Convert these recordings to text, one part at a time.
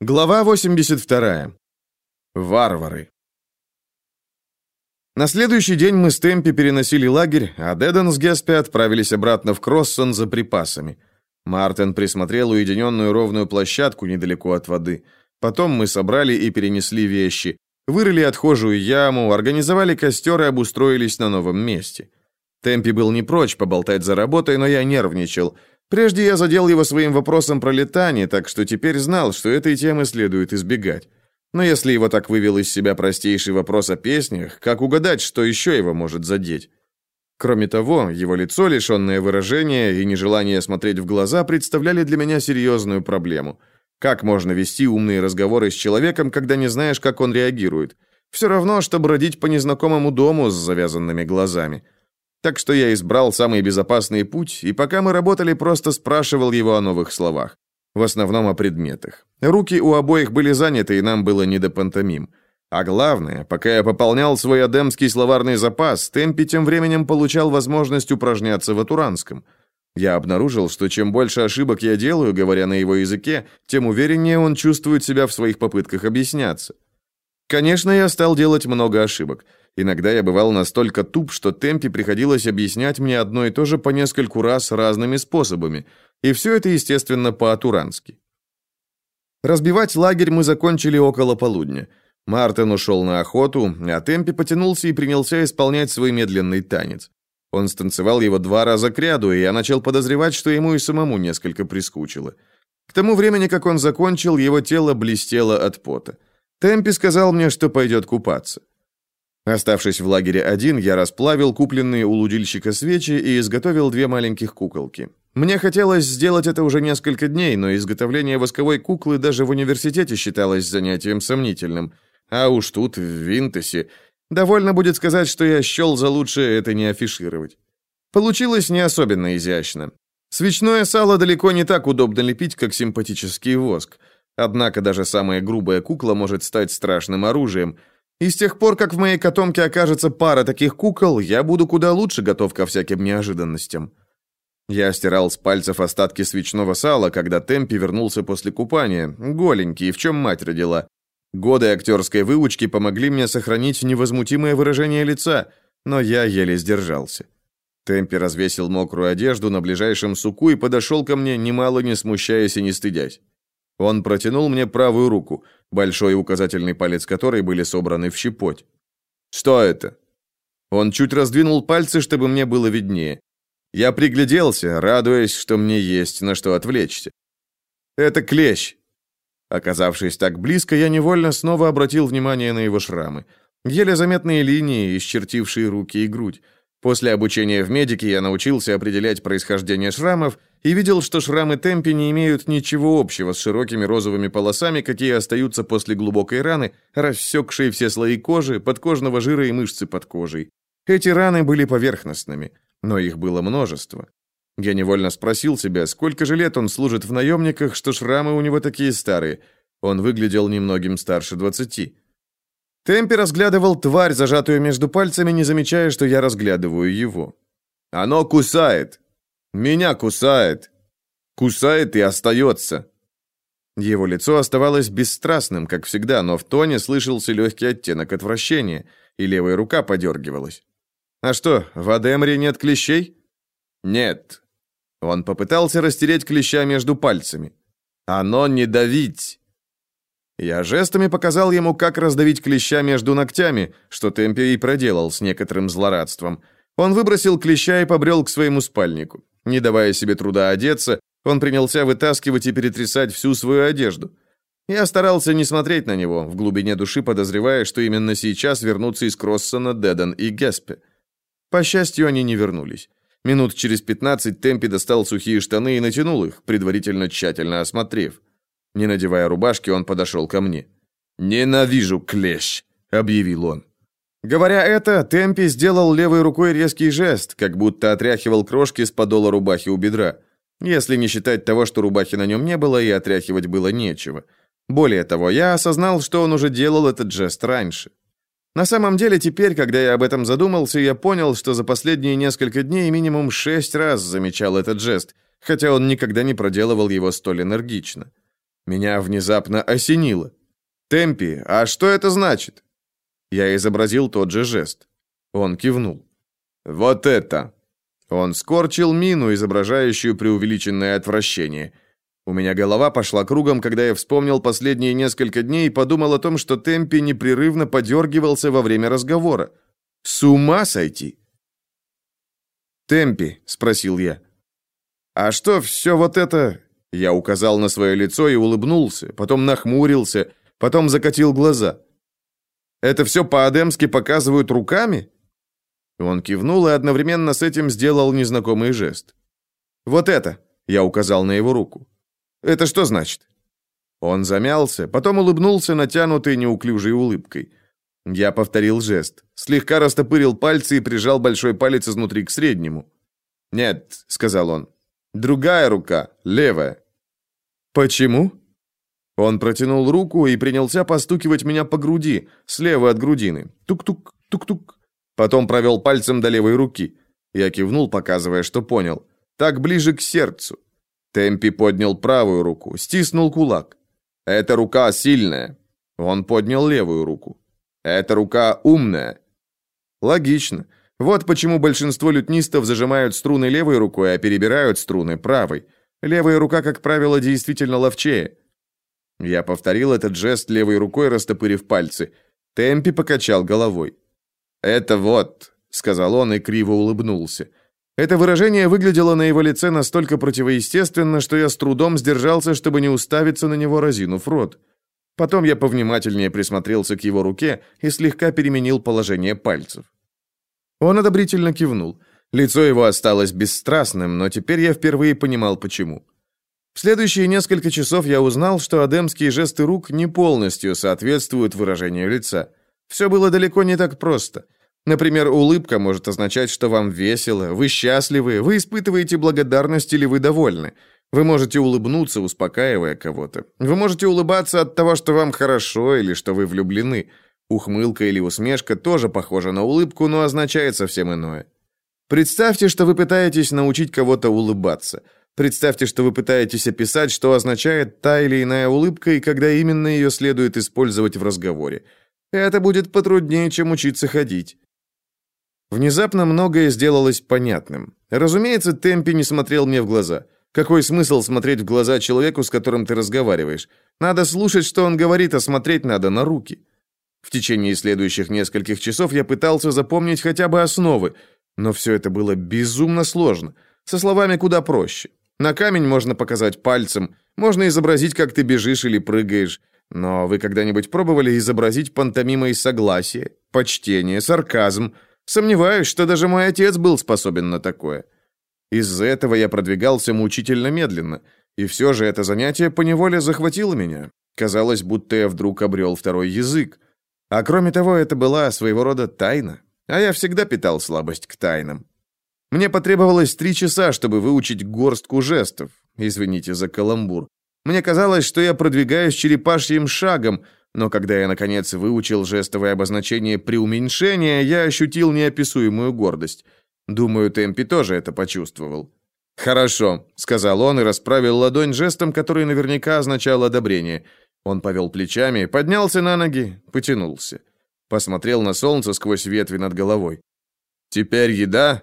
Глава 82. Варвары. На следующий день мы с Темпи переносили лагерь, а Деден с Геспи отправились обратно в Кроссон за припасами. Мартин присмотрел уединенную ровную площадку недалеко от воды. Потом мы собрали и перенесли вещи, вырыли отхожую яму, организовали костер и обустроились на новом месте. Темпи был не прочь поболтать за работой, но я нервничал – Прежде я задел его своим вопросом про летание, так что теперь знал, что этой темы следует избегать. Но если его так вывел из себя простейший вопрос о песнях, как угадать, что еще его может задеть? Кроме того, его лицо, лишенное выражения и нежелание смотреть в глаза, представляли для меня серьезную проблему. Как можно вести умные разговоры с человеком, когда не знаешь, как он реагирует? Все равно, что бродить по незнакомому дому с завязанными глазами. Так что я избрал самый безопасный путь, и пока мы работали, просто спрашивал его о новых словах. В основном о предметах. Руки у обоих были заняты, и нам было не до пантомим. А главное, пока я пополнял свой адемский словарный запас, Темпи тем временем получал возможность упражняться в атуранском. Я обнаружил, что чем больше ошибок я делаю, говоря на его языке, тем увереннее он чувствует себя в своих попытках объясняться. Конечно, я стал делать много ошибок. Иногда я бывал настолько туп, что Темпе приходилось объяснять мне одно и то же по нескольку раз разными способами, и все это, естественно, по-атурански. Разбивать лагерь мы закончили около полудня. Мартин ушел на охоту, а Темпе потянулся и принялся исполнять свой медленный танец. Он станцевал его два раза кряду, и я начал подозревать, что ему и самому несколько прискучило. К тому времени, как он закончил, его тело блестело от пота. Темпе сказал мне, что пойдет купаться. Оставшись в лагере один, я расплавил купленные у лудильщика свечи и изготовил две маленьких куколки. Мне хотелось сделать это уже несколько дней, но изготовление восковой куклы даже в университете считалось занятием сомнительным. А уж тут, в Винтесе, довольно будет сказать, что я счел за лучшее это не афишировать. Получилось не особенно изящно. Свечное сало далеко не так удобно лепить, как симпатический воск. Однако даже самая грубая кукла может стать страшным оружием – и с тех пор, как в моей котомке окажется пара таких кукол, я буду куда лучше готов ко всяким неожиданностям. Я стирал с пальцев остатки свечного сала, когда Темпи вернулся после купания, голенький, в чем мать родила. Годы актерской выучки помогли мне сохранить невозмутимое выражение лица, но я еле сдержался. Темпи развесил мокрую одежду на ближайшем суку и подошел ко мне, немало не смущаясь и не стыдясь. Он протянул мне правую руку, большой и указательный палец которой были собраны в щепоть. «Что это?» Он чуть раздвинул пальцы, чтобы мне было виднее. Я пригляделся, радуясь, что мне есть на что отвлечься. «Это клещ!» Оказавшись так близко, я невольно снова обратил внимание на его шрамы. Еле заметные линии, исчертившие руки и грудь. После обучения в медике я научился определять происхождение шрамов и видел, что шрамы темпи не имеют ничего общего с широкими розовыми полосами, какие остаются после глубокой раны, рассекшей все слои кожи, подкожного жира и мышцы под кожей. Эти раны были поверхностными, но их было множество. Я невольно спросил себя, сколько же лет он служит в наемниках, что шрамы у него такие старые. Он выглядел немногим старше двадцати. Темпи разглядывал тварь, зажатую между пальцами, не замечая, что я разглядываю его. «Оно кусает! Меня кусает! Кусает и остается!» Его лицо оставалось бесстрастным, как всегда, но в тоне слышался легкий оттенок отвращения, и левая рука подергивалась. «А что, в Адемре нет клещей?» «Нет». Он попытался растереть клеща между пальцами. «Оно не давить!» Я жестами показал ему, как раздавить клеща между ногтями, что Темпе и проделал с некоторым злорадством. Он выбросил клеща и побрел к своему спальнику. Не давая себе труда одеться, он принялся вытаскивать и перетрясать всю свою одежду. Я старался не смотреть на него, в глубине души подозревая, что именно сейчас вернутся из Кроссона Деден и Геспе. По счастью, они не вернулись. Минут через пятнадцать Темпи достал сухие штаны и натянул их, предварительно тщательно осмотрев. Не надевая рубашки, он подошел ко мне. «Ненавижу клещ!» — объявил он. Говоря это, Темпи сделал левой рукой резкий жест, как будто отряхивал крошки с подола рубахи у бедра. Если не считать того, что рубахи на нем не было, и отряхивать было нечего. Более того, я осознал, что он уже делал этот жест раньше. На самом деле, теперь, когда я об этом задумался, я понял, что за последние несколько дней минимум шесть раз замечал этот жест, хотя он никогда не проделывал его столь энергично. Меня внезапно осенило. «Темпи, а что это значит?» Я изобразил тот же жест. Он кивнул. «Вот это!» Он скорчил мину, изображающую преувеличенное отвращение. У меня голова пошла кругом, когда я вспомнил последние несколько дней и подумал о том, что Темпи непрерывно подергивался во время разговора. С ума сойти! «Темпи», — спросил я. «А что все вот это...» Я указал на свое лицо и улыбнулся, потом нахмурился, потом закатил глаза. «Это все по-адемски показывают руками?» Он кивнул и одновременно с этим сделал незнакомый жест. «Вот это!» — я указал на его руку. «Это что значит?» Он замялся, потом улыбнулся натянутой неуклюжей улыбкой. Я повторил жест, слегка растопырил пальцы и прижал большой палец изнутри к среднему. «Нет», — сказал он, — «другая рука, левая». «Почему?» Он протянул руку и принялся постукивать меня по груди, слева от грудины. Тук-тук, тук-тук. Потом провел пальцем до левой руки. Я кивнул, показывая, что понял. Так ближе к сердцу. Темпи поднял правую руку, стиснул кулак. «Эта рука сильная». Он поднял левую руку. «Эта рука умная». Логично. Вот почему большинство лютнистов зажимают струны левой рукой, а перебирают струны правой. Левая рука, как правило, действительно ловчее. Я повторил этот жест левой рукой, растопырив пальцы. Темпи покачал головой. «Это вот», — сказал он и криво улыбнулся. Это выражение выглядело на его лице настолько противоестественно, что я с трудом сдержался, чтобы не уставиться на него, разинув рот. Потом я повнимательнее присмотрелся к его руке и слегка переменил положение пальцев. Он одобрительно кивнул. Лицо его осталось бесстрастным, но теперь я впервые понимал, почему. В следующие несколько часов я узнал, что адемские жесты рук не полностью соответствуют выражению лица. Все было далеко не так просто. Например, улыбка может означать, что вам весело, вы счастливы, вы испытываете благодарность или вы довольны. Вы можете улыбнуться, успокаивая кого-то. Вы можете улыбаться от того, что вам хорошо или что вы влюблены. Ухмылка или усмешка тоже похожа на улыбку, но означает совсем иное. Представьте, что вы пытаетесь научить кого-то улыбаться – Представьте, что вы пытаетесь описать, что означает та или иная улыбка и когда именно ее следует использовать в разговоре. Это будет потруднее, чем учиться ходить. Внезапно многое сделалось понятным. Разумеется, Темпи не смотрел мне в глаза. Какой смысл смотреть в глаза человеку, с которым ты разговариваешь? Надо слушать, что он говорит, а смотреть надо на руки. В течение следующих нескольких часов я пытался запомнить хотя бы основы, но все это было безумно сложно. Со словами куда проще. На камень можно показать пальцем, можно изобразить, как ты бежишь или прыгаешь. Но вы когда-нибудь пробовали изобразить пантомимой согласие, почтение, сарказм? Сомневаюсь, что даже мой отец был способен на такое. Из-за этого я продвигался мучительно медленно, и все же это занятие поневоле захватило меня. Казалось, будто я вдруг обрел второй язык. А кроме того, это была своего рода тайна, а я всегда питал слабость к тайнам. Мне потребовалось три часа, чтобы выучить горстку жестов. Извините за каламбур. Мне казалось, что я продвигаюсь черепашьим шагом, но когда я, наконец, выучил жестовое обозначение преуменьшения, я ощутил неописуемую гордость. Думаю, Темпи тоже это почувствовал. «Хорошо», — сказал он и расправил ладонь жестом, который наверняка означал одобрение. Он повел плечами, поднялся на ноги, потянулся. Посмотрел на солнце сквозь ветви над головой. «Теперь еда?»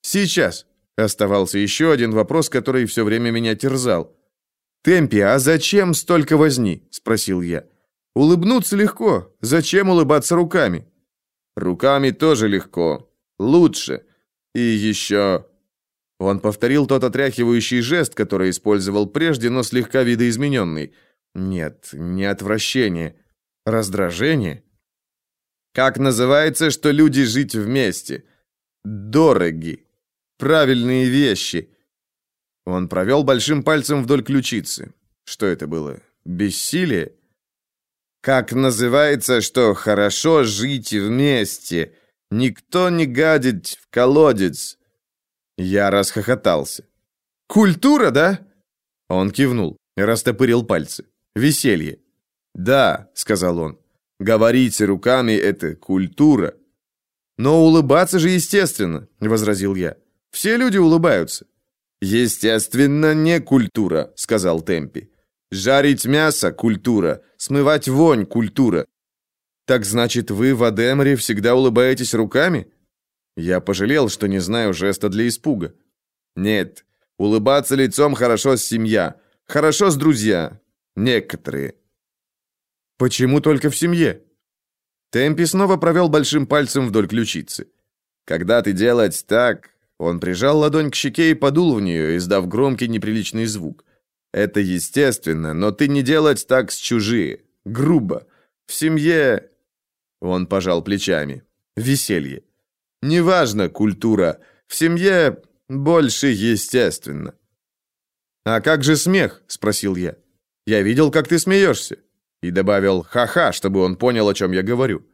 Сейчас. Оставался еще один вопрос, который все время меня терзал. Темпи, а зачем столько возни? спросил я. Улыбнуться легко. Зачем улыбаться руками? Руками тоже легко. Лучше. И еще... Он повторил тот отряхивающий жест, который использовал прежде, но слегка видоизмененный. Нет, не отвращение. Раздражение. Как называется, что люди жить вместе? Дороги. Правильные вещи. Он провел большим пальцем вдоль ключицы. Что это было? Бессилие? Как называется, что хорошо жить вместе? Никто не гадит в колодец. Я расхохотался. Культура, да? Он кивнул, растопырил пальцы. Веселье. Да, сказал он. Говорить руками это культура. Но улыбаться же естественно, возразил я. Все люди улыбаются. Естественно, не культура, сказал Темпи. Жарить мясо – культура. Смывать вонь – культура. Так значит, вы в Адемре всегда улыбаетесь руками? Я пожалел, что не знаю жеста для испуга. Нет, улыбаться лицом хорошо с семья, хорошо с друзья. Некоторые. Почему только в семье? Темпи снова провел большим пальцем вдоль ключицы. Когда ты делать так, он прижал ладонь к щеке и подул в нее, издав громкий неприличный звук. Это естественно, но ты не делать так с чужие. Грубо. В семье он пожал плечами. Веселье. Неважно, культура. В семье больше естественно. А как же смех? спросил я. Я видел, как ты смеешься. И добавил ха-ха, чтобы он понял, о чем я говорю.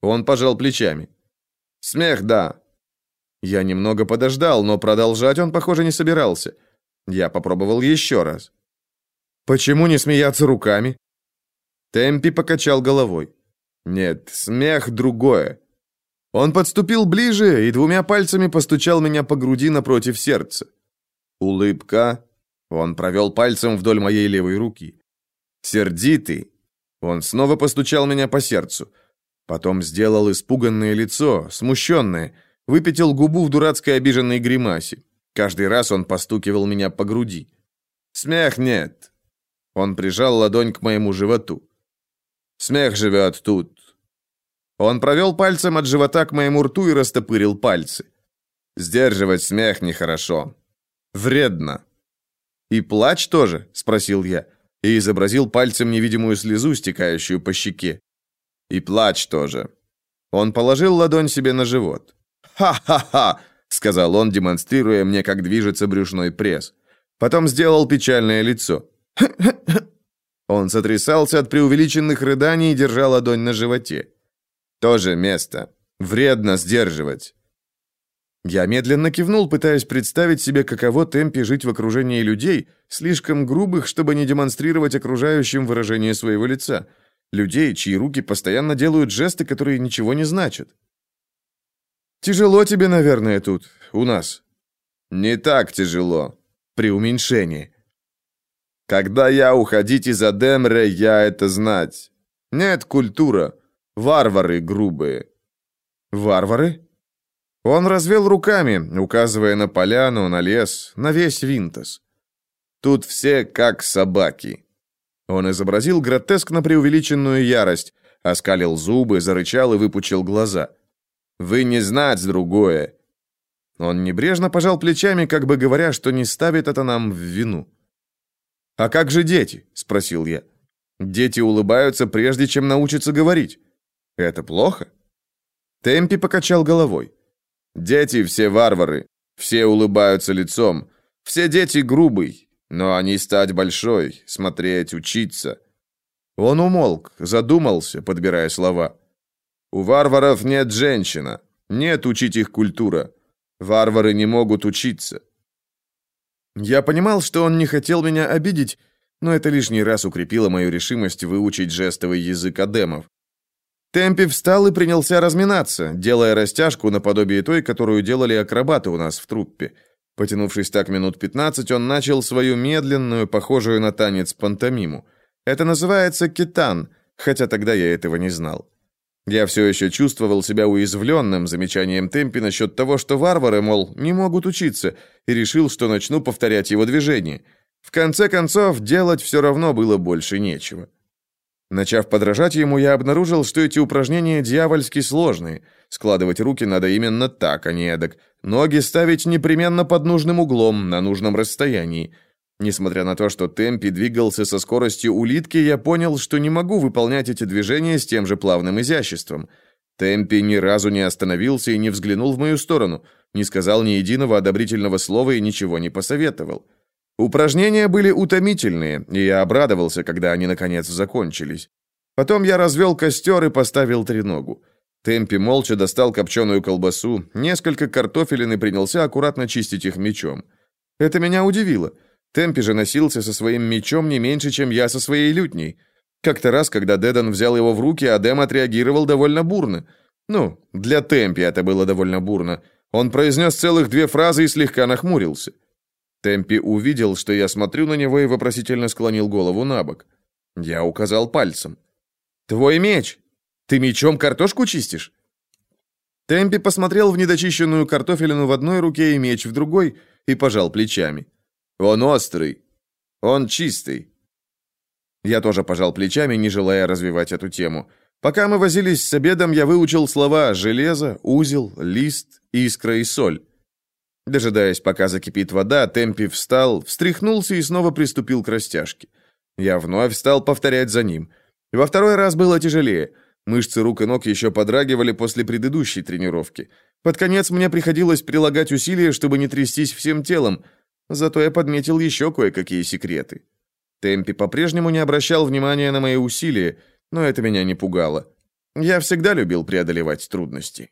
Он пожал плечами. Смех, да. Я немного подождал, но продолжать он, похоже, не собирался. Я попробовал еще раз. Почему не смеяться руками? Темпи покачал головой. Нет, смех другое. Он подступил ближе и двумя пальцами постучал меня по груди напротив сердца. Улыбка. Он провел пальцем вдоль моей левой руки. Сердитый. Он снова постучал меня по сердцу. Потом сделал испуганное лицо, смущенное, выпятил губу в дурацкой обиженной гримасе. Каждый раз он постукивал меня по груди. Смех нет. Он прижал ладонь к моему животу. Смех живет тут. Он провел пальцем от живота к моему рту и растопырил пальцы. Сдерживать смех нехорошо. Вредно. И плач тоже, спросил я и изобразил пальцем невидимую слезу, стекающую по щеке. И плач тоже. Он положил ладонь себе на живот. «Ха-ха-ха!» — сказал он, демонстрируя мне, как движется брюшной пресс. Потом сделал печальное лицо. Он сотрясался от преувеличенных рыданий и держал ладонь на животе. «То место. Вредно сдерживать». Я медленно кивнул, пытаясь представить себе, каково темпе жить в окружении людей, слишком грубых, чтобы не демонстрировать окружающим выражение своего лица. Людей, чьи руки постоянно делают жесты, которые ничего не значат. «Тяжело тебе, наверное, тут, у нас». «Не так тяжело. При уменьшении. Когда я уходить из Адемре, я это знать. Нет культура. Варвары грубые. Варвары? Он развел руками, указывая на поляну, на лес, на весь Винтос. Тут все как собаки. Он изобразил гротескно преувеличенную ярость, оскалил зубы, зарычал и выпучил глаза. Вы не знать другое. Он небрежно пожал плечами, как бы говоря, что не ставит это нам в вину. «А как же дети?» – спросил я. «Дети улыбаются, прежде чем научатся говорить. Это плохо?» Темпи покачал головой. «Дети все варвары, все улыбаются лицом, все дети грубый, но они стать большой, смотреть, учиться». Он умолк, задумался, подбирая слова. «У варваров нет женщина, нет учить их культура. Варвары не могут учиться. Я понимал, что он не хотел меня обидеть, но это лишний раз укрепило мою решимость выучить жестовый язык адемов. Темпи встал и принялся разминаться, делая растяжку наподобие той, которую делали акробаты у нас в труппе. Потянувшись так минут 15, он начал свою медленную, похожую на танец пантомиму. Это называется китан, хотя тогда я этого не знал. Я все еще чувствовал себя уязвленным замечанием Темпи насчет того, что варвары, мол, не могут учиться, и решил, что начну повторять его движения. В конце концов, делать все равно было больше нечего. Начав подражать ему, я обнаружил, что эти упражнения дьявольски сложные. Складывать руки надо именно так, а не эдак. Ноги ставить непременно под нужным углом, на нужном расстоянии. Несмотря на то, что Темпи двигался со скоростью улитки, я понял, что не могу выполнять эти движения с тем же плавным изяществом. Темпи ни разу не остановился и не взглянул в мою сторону, не сказал ни единого одобрительного слова и ничего не посоветовал. Упражнения были утомительные, и я обрадовался, когда они наконец закончились. Потом я развел костер и поставил треногу. Темпи молча достал копченую колбасу, несколько картофелин и принялся аккуратно чистить их мечом. Это меня удивило. Темпи же носился со своим мечом не меньше, чем я со своей лютней. Как-то раз, когда Дедан взял его в руки, Адем отреагировал довольно бурно. Ну, для Темпи это было довольно бурно. Он произнес целых две фразы и слегка нахмурился. Темпи увидел, что я смотрю на него и вопросительно склонил голову на бок. Я указал пальцем. «Твой меч! Ты мечом картошку чистишь?» Темпи посмотрел в недочищенную картофелину в одной руке и меч в другой и пожал плечами. «Он острый. Он чистый». Я тоже пожал плечами, не желая развивать эту тему. Пока мы возились с обедом, я выучил слова «железо», «узел», «лист», «искра» и «соль». Дожидаясь, пока закипит вода, Темпи встал, встряхнулся и снова приступил к растяжке. Я вновь стал повторять за ним. Во второй раз было тяжелее. Мышцы рук и ног еще подрагивали после предыдущей тренировки. Под конец мне приходилось прилагать усилия, чтобы не трястись всем телом, зато я подметил еще кое-какие секреты. Темпи по-прежнему не обращал внимания на мои усилия, но это меня не пугало. Я всегда любил преодолевать трудности.